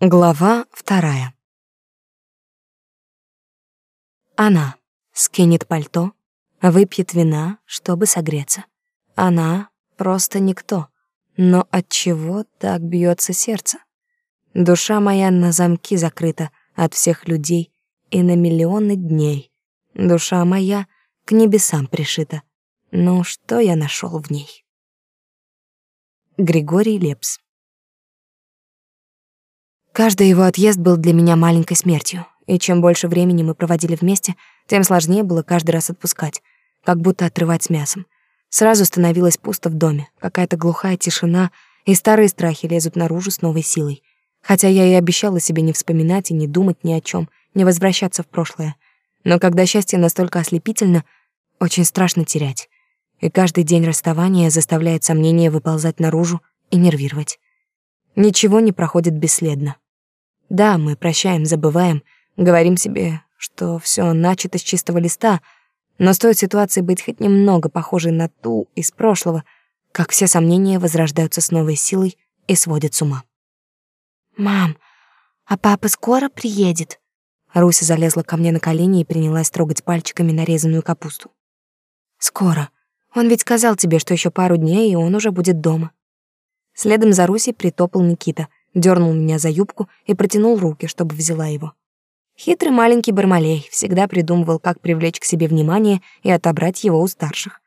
Глава вторая. Она скинет пальто, выпьет вина, чтобы согреться. Она просто никто, но от чего так бьется сердце? Душа моя на замки закрыта от всех людей и на миллионы дней. Душа моя к небесам пришита. Ну, что я нашел в ней? Григорий Лепс Каждый его отъезд был для меня маленькой смертью, и чем больше времени мы проводили вместе, тем сложнее было каждый раз отпускать, как будто отрывать с мясом. Сразу становилось пусто в доме, какая-то глухая тишина, и старые страхи лезут наружу с новой силой. Хотя я и обещала себе не вспоминать и не думать ни о чем, не возвращаться в прошлое. Но когда счастье настолько ослепительно, очень страшно терять. И каждый день расставания заставляет сомнения выползать наружу и нервировать. Ничего не проходит бесследно. Да, мы прощаем, забываем, говорим себе, что все начато с чистого листа, но стоит ситуации быть хоть немного похожей на ту из прошлого, как все сомнения возрождаются с новой силой и сводят с ума. «Мам, а папа скоро приедет?» Руся залезла ко мне на колени и принялась трогать пальчиками нарезанную капусту. «Скоро. Он ведь сказал тебе, что еще пару дней, и он уже будет дома». Следом за Русей притопал Никита, дернул меня за юбку и протянул руки, чтобы взяла его. Хитрый маленький Бармалей всегда придумывал, как привлечь к себе внимание и отобрать его у старших.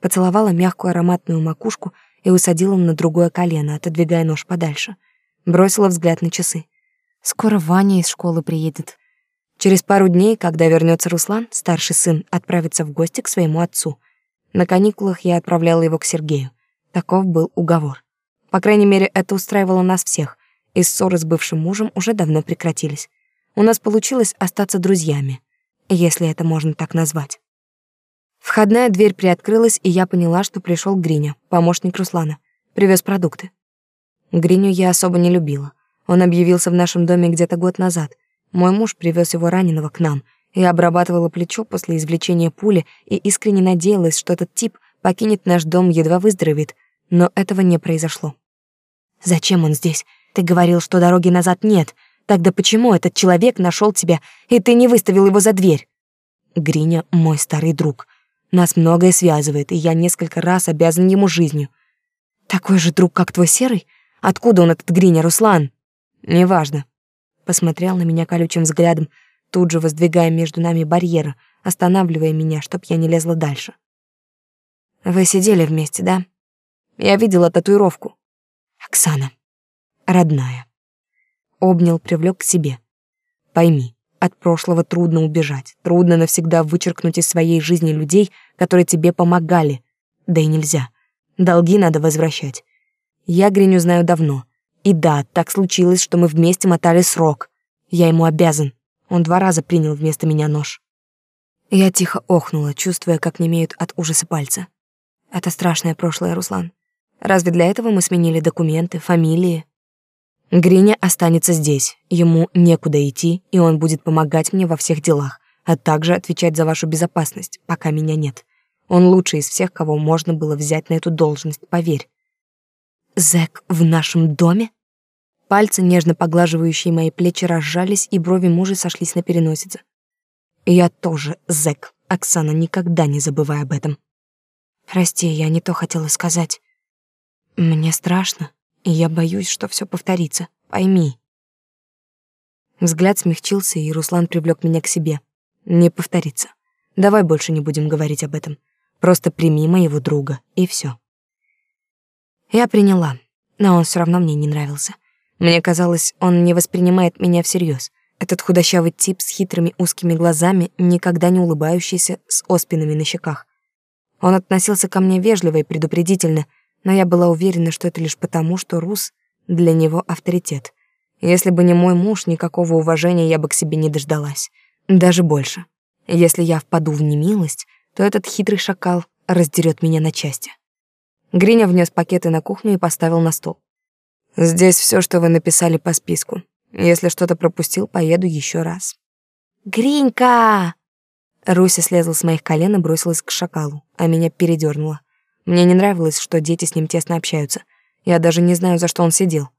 Поцеловала мягкую ароматную макушку и усадила на другое колено, отодвигая нож подальше. Бросила взгляд на часы. Скоро Ваня из школы приедет. Через пару дней, когда вернется Руслан, старший сын отправится в гости к своему отцу. На каникулах я отправляла его к Сергею. Таков был уговор. По крайней мере, это устраивало нас всех, и ссоры с бывшим мужем уже давно прекратились. У нас получилось остаться друзьями, если это можно так назвать. Входная дверь приоткрылась, и я поняла, что пришел Гриня, помощник Руслана. Привез продукты. Гриню я особо не любила. Он объявился в нашем доме где-то год назад. Мой муж привез его раненого к нам. Я обрабатывала плечо после извлечения пули и искренне надеялась, что этот тип покинет наш дом, едва выздоровеет, но этого не произошло. Зачем он здесь? Ты говорил, что дороги назад нет. Тогда почему этот человек нашел тебя, и ты не выставил его за дверь? Гриня — мой старый друг. Нас многое связывает, и я несколько раз обязан ему жизнью. Такой же друг, как твой серый? Откуда он, этот Гриня, Руслан? Неважно. Посмотрел на меня колючим взглядом, тут же воздвигая между нами барьеры, останавливая меня, чтоб я не лезла дальше. Вы сидели вместе, да? Я видела татуировку. Оксана, родная. Обнял, привлек к себе. Пойми, от прошлого трудно убежать, трудно навсегда вычеркнуть из своей жизни людей, которые тебе помогали. Да и нельзя. Долги надо возвращать. Я Гриню знаю давно. И да, так случилось, что мы вместе мотали срок. Я ему обязан. Он два раза принял вместо меня нож. Я тихо охнула, чувствуя, как немеют от ужаса пальцы. Это страшное прошлое, Руслан. Разве для этого мы сменили документы, фамилии? Гриня останется здесь. Ему некуда идти, и он будет помогать мне во всех делах, а также отвечать за вашу безопасность, пока меня нет. Он лучший из всех, кого можно было взять на эту должность, поверь. Зэк в нашем доме? Пальцы, нежно поглаживающие мои плечи, разжались, и брови мужа сошлись на переносице. Я тоже зэк, Оксана, никогда не забывай об этом. Прости, я не то хотела сказать. Мне страшно, и я боюсь, что все повторится. Пойми. Взгляд смягчился, и Руслан привлек меня к себе. Не повторится. Давай больше не будем говорить об этом. Просто прими моего друга, и все. Я приняла, но он все равно мне не нравился. Мне казалось, он не воспринимает меня всерьез. Этот худощавый тип с хитрыми узкими глазами, никогда не улыбающийся, с оспинами на щеках. Он относился ко мне вежливо и предупредительно, но я была уверена, что это лишь потому, что Рус для него авторитет. Если бы не мой муж, никакого уважения я бы к себе не дождалась. Даже больше. Если я впаду в немилость, то этот хитрый шакал раздерет меня на части. Гриня внес пакеты на кухню и поставил на стол. Здесь все, что вы написали по списку. Если что-то пропустил, поеду еще раз. Гринька! Руся слезла с моих колен и бросилась к шакалу, а меня передернула. Мне не нравилось, что дети с ним тесно общаются. Я даже не знаю, за что он сидел.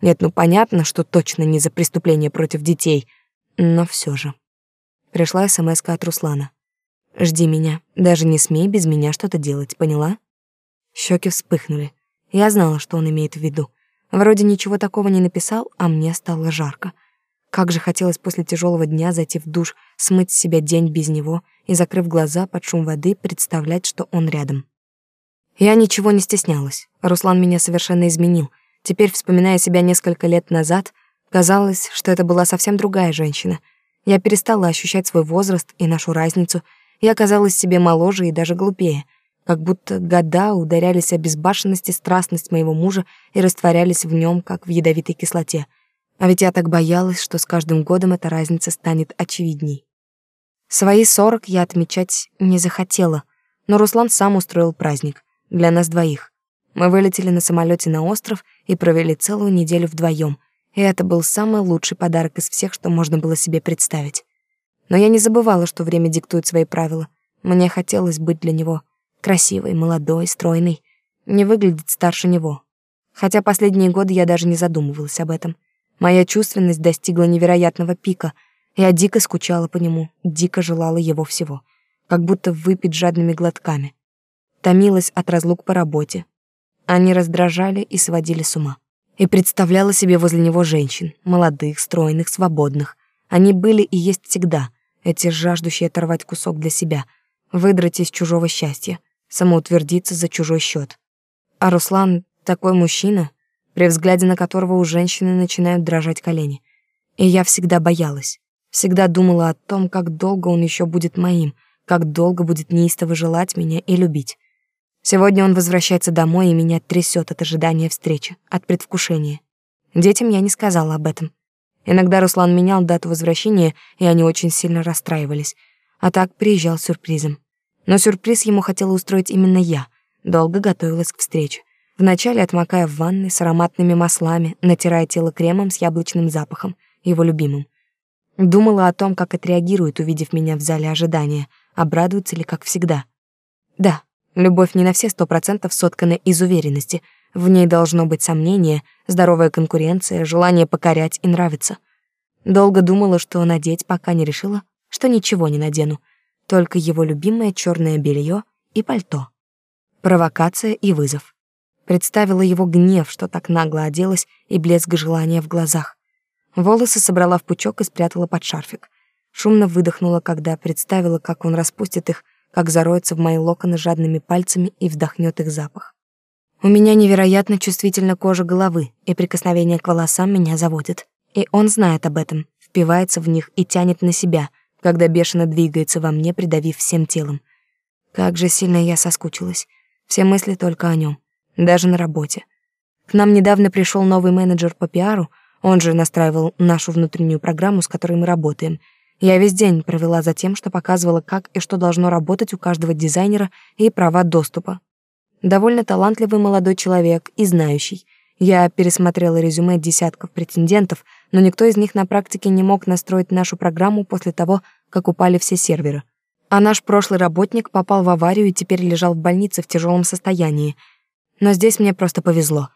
Нет, ну понятно, что точно не за преступление против детей, но все же. Пришла смс от Руслана. «Жди меня, даже не смей без меня что-то делать, поняла?» Щеки вспыхнули. Я знала, что он имеет в виду. Вроде ничего такого не написал, а мне стало жарко. Как же хотелось после тяжелого дня зайти в душ, смыть с себя день без него и, закрыв глаза под шум воды, представлять, что он рядом. Я ничего не стеснялась. Руслан меня совершенно изменил. Теперь, вспоминая себя несколько лет назад, казалось, что это была совсем другая женщина. Я перестала ощущать свой возраст и нашу разницу. Я оказалась себе моложе и даже глупее — как будто года ударялись о безбашенность и страстность моего мужа и растворялись в нем, как в ядовитой кислоте. А ведь я так боялась, что с каждым годом эта разница станет очевидней. Свои сорок я отмечать не захотела, но Руслан сам устроил праздник для нас двоих. Мы вылетели на самолете на остров и провели целую неделю вдвоем, и это был самый лучший подарок из всех, что можно было себе представить. Но я не забывала, что время диктует свои правила. Мне хотелось быть для него Красивый, молодой, стройный. Не выглядит старше него. Хотя последние годы я даже не задумывалась об этом. Моя чувственность достигла невероятного пика. Я дико скучала по нему, дико желала его всего. Как будто выпить жадными глотками. Томилась от разлук по работе. Они раздражали и сводили с ума. И представляла себе возле него женщин, молодых, стройных, свободных. Они были и есть всегда, эти жаждущие оторвать кусок для себя, выдрать из чужого счастья, самоутвердиться за чужой счет. А Руслан такой мужчина, при взгляде на которого у женщины начинают дрожать колени. И я всегда боялась, всегда думала о том, как долго он еще будет моим, как долго будет неистово желать меня и любить. Сегодня он возвращается домой, и меня трясет от ожидания встречи, от предвкушения. Детям я не сказала об этом. Иногда Руслан менял дату возвращения, и они очень сильно расстраивались. А так приезжал с сюрпризом. Но сюрприз ему хотела устроить именно я. Долго готовилась к встрече. Вначале отмокая в ванной с ароматными маслами, натирая тело кремом с яблочным запахом, его любимым. Думала о том, как отреагирует, увидев меня в зале ожидания, обрадуется ли, как всегда. Да, любовь не на все сто процентов соткана из уверенности. В ней должно быть сомнение, здоровая конкуренция, желание покорять и нравиться. Долго думала, что надеть, пока не решила, что ничего не надену только его любимое черное белье и пальто. Провокация и вызов. Представила его гнев, что так нагло оделась, и блеск желания в глазах. Волосы собрала в пучок и спрятала под шарфик. Шумно выдохнула, когда представила, как он распустит их, как зароется в мои локоны жадными пальцами и вдохнет их запах. У меня невероятно чувствительна кожа головы, и прикосновение к волосам меня заводит. И он знает об этом, впивается в них и тянет на себя, когда бешено двигается во мне, придавив всем телом. Как же сильно я соскучилась. Все мысли только о нем, даже на работе. К нам недавно пришел новый менеджер по пиару, он же настраивал нашу внутреннюю программу, с которой мы работаем. Я весь день провела за тем, что показывала, как и что должно работать у каждого дизайнера и права доступа. Довольно талантливый молодой человек и знающий. Я пересмотрела резюме десятков претендентов, но никто из них на практике не мог настроить нашу программу после того, как упали все серверы. А наш прошлый работник попал в аварию и теперь лежал в больнице в тяжелом состоянии. Но здесь мне просто повезло.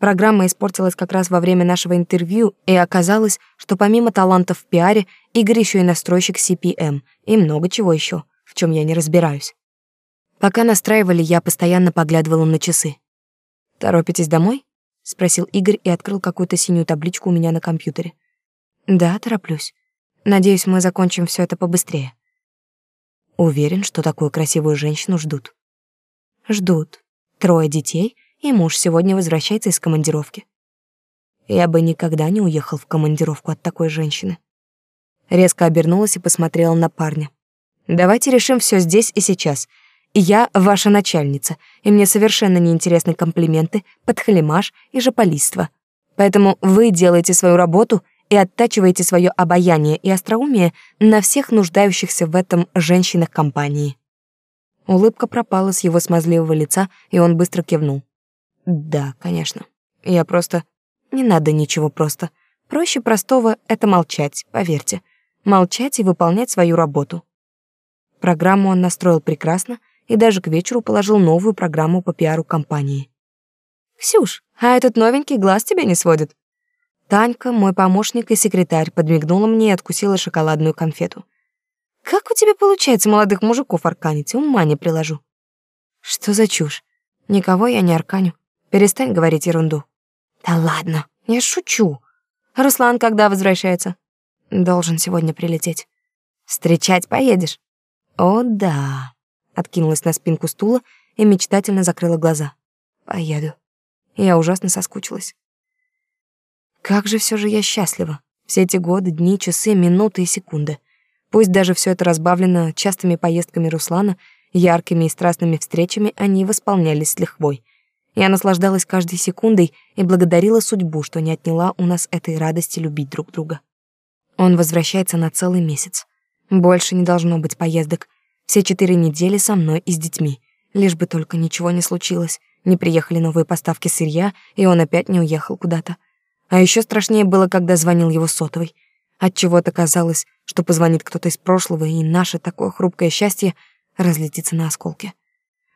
Программа испортилась как раз во время нашего интервью, и оказалось, что помимо талантов в пиаре, Игорь еще и настройщик CPM, и много чего еще, в чем я не разбираюсь. Пока настраивали, я постоянно поглядывала на часы. «Торопитесь домой?» — спросил Игорь и открыл какую-то синюю табличку у меня на компьютере. «Да, тороплюсь. Надеюсь, мы закончим все это побыстрее». Уверен, что такую красивую женщину ждут. Ждут. Трое детей, и муж сегодня возвращается из командировки. Я бы никогда не уехал в командировку от такой женщины. Резко обернулась и посмотрела на парня. «Давайте решим все здесь и сейчас. Я ваша начальница, и мне совершенно неинтересны комплименты, подхалимаш и жополиство. Поэтому вы делаете свою работу и оттачиваете свое обаяние и остроумие на всех нуждающихся в этом женщинах компании». Улыбка пропала с его смазливого лица, и он быстро кивнул. «Да, конечно. Я просто... Не надо ничего просто. Проще простого — это молчать, поверьте. Молчать и выполнять свою работу». Программу он настроил прекрасно, и даже к вечеру положил новую программу по пиару компании. «Ксюш, а этот новенький глаз тебя не сводит?» Танька, мой помощник и секретарь, подмигнула мне и откусила шоколадную конфету. Как у тебя получается молодых мужиков арканить? Ума не приложу. Что за чушь? Никого я не арканю. Перестань говорить ерунду. Да ладно, я шучу. Руслан когда возвращается? Должен сегодня прилететь. Встречать поедешь? О, да. Откинулась на спинку стула и мечтательно закрыла глаза. Поеду. Я ужасно соскучилась. Как же все же я счастлива. Все эти годы, дни, часы, минуты и секунды. Пусть даже все это разбавлено частыми поездками Руслана, яркими и страстными встречами, они восполнялись с лихвой. Я наслаждалась каждой секундой и благодарила судьбу, что не отняла у нас этой радости любить друг друга. Он возвращается на целый месяц. Больше не должно быть поездок. Все четыре недели со мной и с детьми. Лишь бы только ничего не случилось. Не приехали новые поставки сырья, и он опять не уехал куда-то. А еще страшнее было, когда звонил его сотовый. От чего-то казалось, что позвонит кто-то из прошлого, и наше такое хрупкое счастье разлетится на осколки.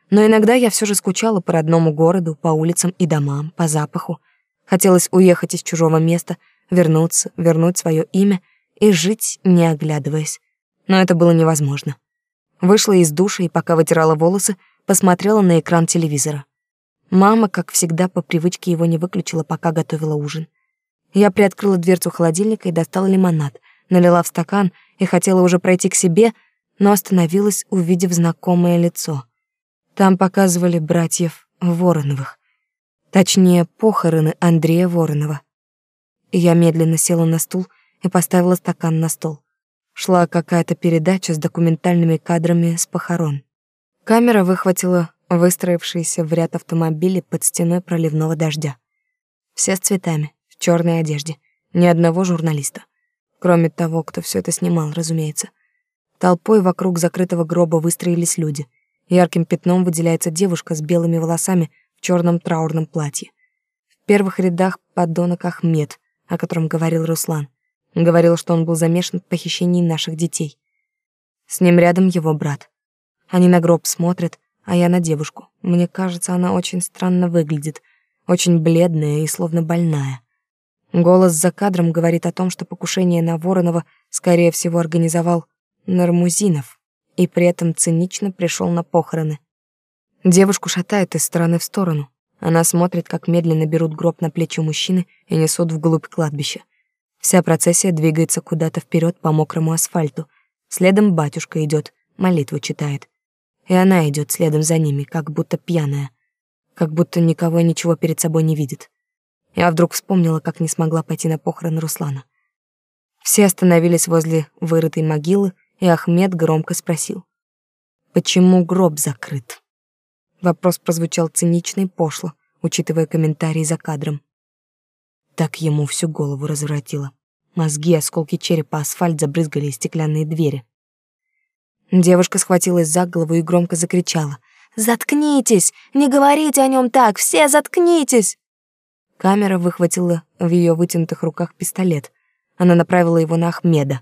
Но иногда я все же скучала по родному городу, по улицам и домам, по запаху. Хотелось уехать из чужого места, вернуться, вернуть свое имя и жить, не оглядываясь. Но это было невозможно. Вышла из душа и, пока вытирала волосы, посмотрела на экран телевизора. Мама, как всегда, по привычке его не выключила, пока готовила ужин. Я приоткрыла дверцу холодильника и достала лимонад, налила в стакан и хотела уже пройти к себе, но остановилась, увидев знакомое лицо. Там показывали братьев Вороновых. Точнее, похороны Андрея Воронова. Я медленно села на стул и поставила стакан на стол. Шла какая-то передача с документальными кадрами с похорон. Камера выхватила выстроившиеся в ряд автомобили под стеной проливного дождя. Все с цветами в черной одежде, ни одного журналиста. Кроме того, кто все это снимал, разумеется. Толпой вокруг закрытого гроба выстроились люди. Ярким пятном выделяется девушка с белыми волосами в черном траурном платье. В первых рядах подонок Ахмед, о котором говорил Руслан. Говорил, что он был замешан в похищении наших детей. С ним рядом его брат. Они на гроб смотрят, а я на девушку. Мне кажется, она очень странно выглядит, очень бледная и словно больная. Голос за кадром говорит о том, что покушение на Воронова, скорее всего, организовал Нармузинов и при этом цинично пришел на похороны. Девушку шатает из стороны в сторону. Она смотрит, как медленно берут гроб на плечи мужчины и несут вглубь кладбища. Вся процессия двигается куда-то вперед по мокрому асфальту. Следом батюшка идет, молитву читает. И она идет следом за ними, как будто пьяная. Как будто никого и ничего перед собой не видит. Я вдруг вспомнила, как не смогла пойти на похороны Руслана. Все остановились возле вырытой могилы, и Ахмед громко спросил. «Почему гроб закрыт?» Вопрос прозвучал цинично и пошло, учитывая комментарии за кадром. Так ему всю голову разворотило. Мозги, осколки черепа, асфальт забрызгали стеклянные двери. Девушка схватилась за голову и громко закричала. «Заткнитесь! Не говорите о нем так! Все заткнитесь!» Камера выхватила в ее вытянутых руках пистолет. Она направила его на Ахмеда.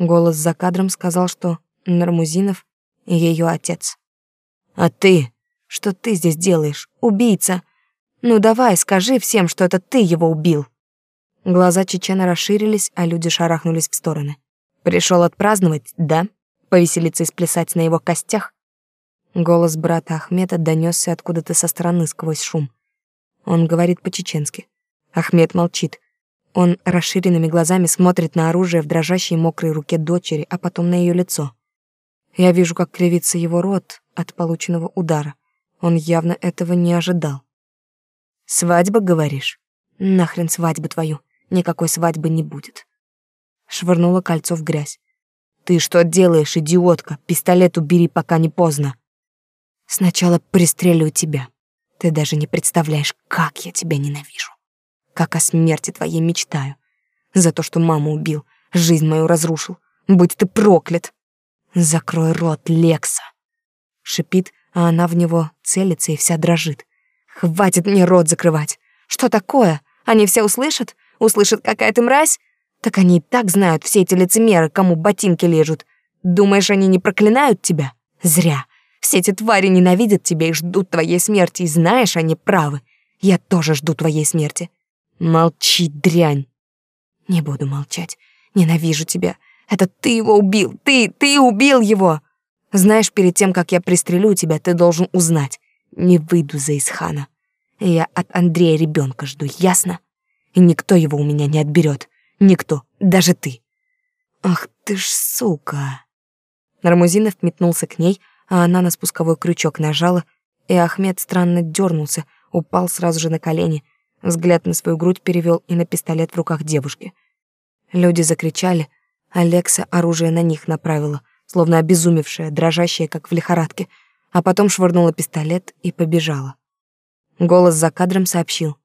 Голос за кадром сказал, что Нармузинов — ее отец. «А ты? Что ты здесь делаешь? Убийца! Ну давай, скажи всем, что это ты его убил!» Глаза Чечена расширились, а люди шарахнулись в стороны. Пришел отпраздновать, да? Повеселиться и сплясать на его костях? Голос брата Ахмеда донесся откуда-то со стороны сквозь шум. Он говорит по-чеченски. Ахмед молчит. Он расширенными глазами смотрит на оружие в дрожащей мокрой руке дочери, а потом на ее лицо. Я вижу, как кривится его рот от полученного удара. Он явно этого не ожидал. «Свадьба, говоришь? Нахрен свадьбу твою. Никакой свадьбы не будет». Швырнула кольцо в грязь. «Ты что делаешь, идиотка? Пистолет убери, пока не поздно». «Сначала пристрелю тебя», ты даже не представляешь, как я тебя ненавижу. Как о смерти твоей мечтаю. За то, что маму убил, жизнь мою разрушил. Будь ты проклят. Закрой рот, Лекса. Шипит, а она в него целится и вся дрожит. Хватит мне рот закрывать. Что такое? Они все услышат? Услышат, какая ты мразь? Так они и так знают, все эти лицемеры, кому ботинки лежат. Думаешь, они не проклинают тебя? Зря. Все эти твари ненавидят тебя и ждут твоей смерти, и знаешь, они правы. Я тоже жду твоей смерти. Молчи, дрянь. Не буду молчать. Ненавижу тебя. Это ты его убил. Ты, ты убил его. Знаешь, перед тем, как я пристрелю тебя, ты должен узнать. Не выйду за Исхана. Я от Андрея ребенка жду, ясно? И никто его у меня не отберет. Никто, даже ты. Ах ты ж сука. Нармузинов метнулся к ней, а она на спусковой крючок нажала, и Ахмед странно дернулся, упал сразу же на колени, взгляд на свою грудь перевел и на пистолет в руках девушки. Люди закричали, Алекса оружие на них направила, словно обезумевшая, дрожащая, как в лихорадке, а потом швырнула пистолет и побежала. Голос за кадром сообщил.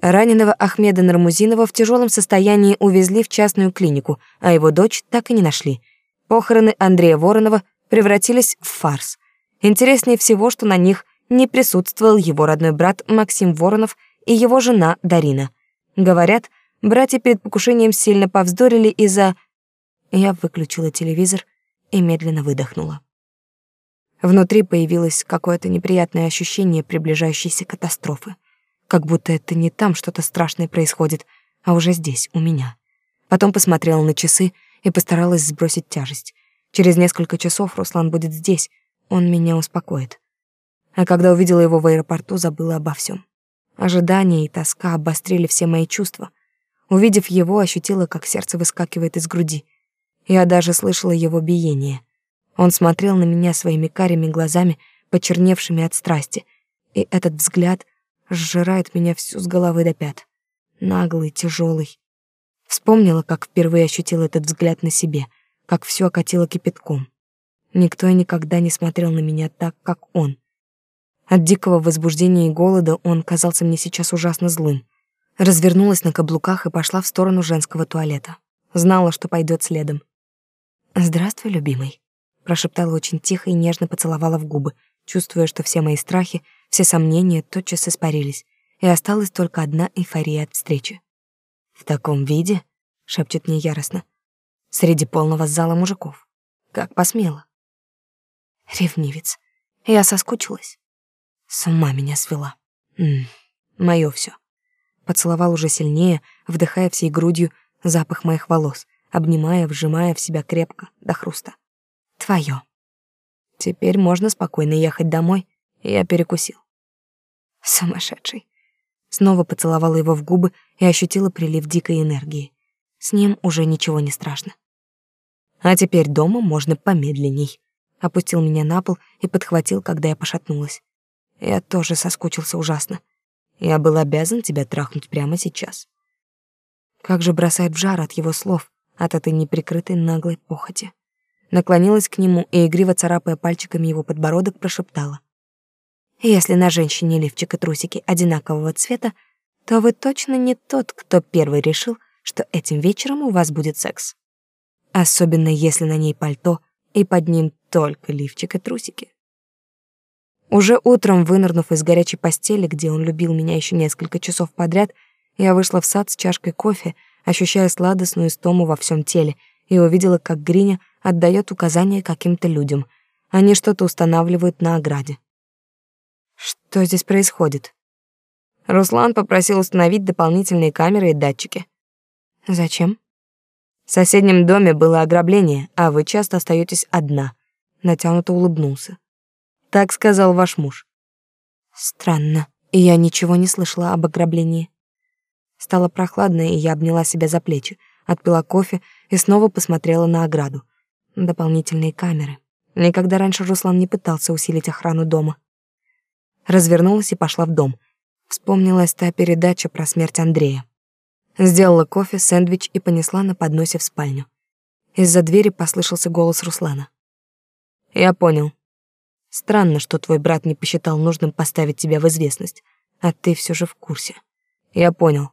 Раненого Ахмеда Нармузинова в тяжелом состоянии увезли в частную клинику, а его дочь так и не нашли. Похороны Андрея Воронова превратились в фарс. Интереснее всего, что на них не присутствовал его родной брат Максим Воронов и его жена Дарина. Говорят, братья перед покушением сильно повздорили из-за... Я выключила телевизор и медленно выдохнула. Внутри появилось какое-то неприятное ощущение приближающейся катастрофы. Как будто это не там что-то страшное происходит, а уже здесь, у меня. Потом посмотрела на часы и постаралась сбросить тяжесть. Через несколько часов Руслан будет здесь, он меня успокоит. А когда увидела его в аэропорту, забыла обо всем. Ожидание и тоска обострили все мои чувства. Увидев его, ощутила, как сердце выскакивает из груди. Я даже слышала его биение. Он смотрел на меня своими карими глазами, почерневшими от страсти, и этот взгляд сжирает меня всю с головы до пят. Наглый, тяжелый. Вспомнила, как впервые ощутила этот взгляд на себе, как все окатило кипятком. Никто и никогда не смотрел на меня так, как он. От дикого возбуждения и голода он казался мне сейчас ужасно злым. Развернулась на каблуках и пошла в сторону женского туалета. Знала, что пойдет следом. «Здравствуй, любимый», — прошептала очень тихо и нежно поцеловала в губы, чувствуя, что все мои страхи, все сомнения тотчас испарились, и осталась только одна эйфория от встречи. «В таком виде?» — шепчет мне яростно. «Среди полного зала мужиков. Как посмела?» Ревнивец. Я соскучилась. С ума меня свела. М моё всё. Поцеловал уже сильнее, вдыхая всей грудью запах моих волос, обнимая, вжимая в себя крепко, до хруста. Твоё. Теперь можно спокойно ехать домой. Я перекусил. Сумасшедший. Снова поцеловала его в губы и ощутила прилив дикой энергии. С ним уже ничего не страшно. А теперь дома можно помедленней. Опустил меня на пол и подхватил, когда я пошатнулась. Я тоже соскучился ужасно. Я был обязан тебя трахнуть прямо сейчас. Как же бросает в жар от его слов, от этой неприкрытой наглой похоти. Наклонилась к нему и, игриво царапая пальчиками его подбородок, прошептала. «Если на женщине лифчик и трусики одинакового цвета, то вы точно не тот, кто первый решил, что этим вечером у вас будет секс. Особенно если на ней пальто, и под ним только лифчик и трусики. Уже утром, вынырнув из горячей постели, где он любил меня еще несколько часов подряд, я вышла в сад с чашкой кофе, ощущая сладостную истому во всем теле, и увидела, как Гриня отдает указания каким-то людям. Они что-то устанавливают на ограде. Что здесь происходит? Руслан попросил установить дополнительные камеры и датчики. Зачем? В соседнем доме было ограбление, а вы часто остаетесь одна. Натянуто улыбнулся. Так сказал ваш муж. Странно, и я ничего не слышала об ограблении. Стало прохладно, и я обняла себя за плечи, отпила кофе и снова посмотрела на ограду. Дополнительные камеры. Никогда раньше Руслан не пытался усилить охрану дома. Развернулась и пошла в дом. Вспомнилась та передача про смерть Андрея. Сделала кофе, сэндвич и понесла на подносе в спальню. Из-за двери послышался голос Руслана. «Я понял. Странно, что твой брат не посчитал нужным поставить тебя в известность, а ты все же в курсе. Я понял.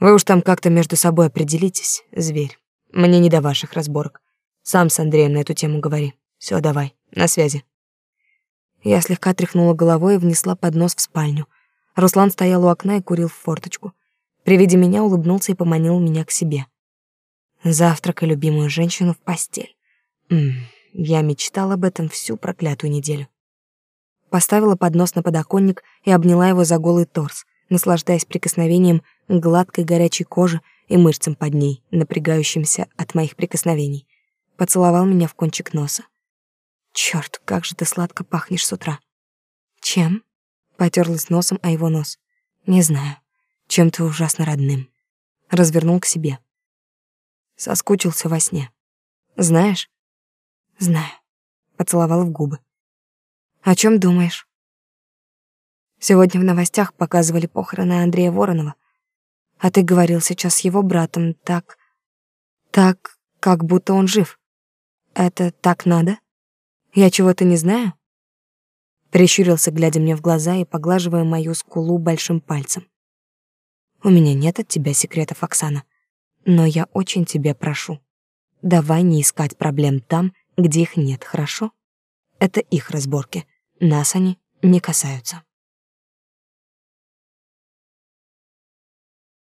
Вы уж там как-то между собой определитесь, зверь. Мне не до ваших разборок. Сам с Андреем на эту тему говори. Все, давай, на связи. Я слегка тряхнула головой и внесла поднос в спальню. Руслан стоял у окна и курил в форточку. При виде меня улыбнулся и поманил меня к себе. Завтрак и любимую женщину в постель. Ммм. Я мечтала об этом всю проклятую неделю. Поставила поднос на подоконник и обняла его за голый торс, наслаждаясь прикосновением гладкой горячей кожи и мышцам под ней, напрягающимся от моих прикосновений. Поцеловал меня в кончик носа. Черт, как же ты сладко пахнешь с утра. Чем? Потерлась носом о его нос. Не знаю. Чем-то ужасно родным. Развернул к себе. Соскучился во сне. Знаешь? Знаю. Поцеловал в губы. О чем думаешь? Сегодня в новостях показывали похороны Андрея Воронова. А ты говорил сейчас с его братом так... Так, как будто он жив. Это так надо? Я чего-то не знаю? Прищурился, глядя мне в глаза и поглаживая мою скулу большим пальцем. У меня нет от тебя секретов, Оксана. Но я очень тебя прошу. Давай не искать проблем там, где их нет, хорошо? Это их разборки. Нас они не касаются.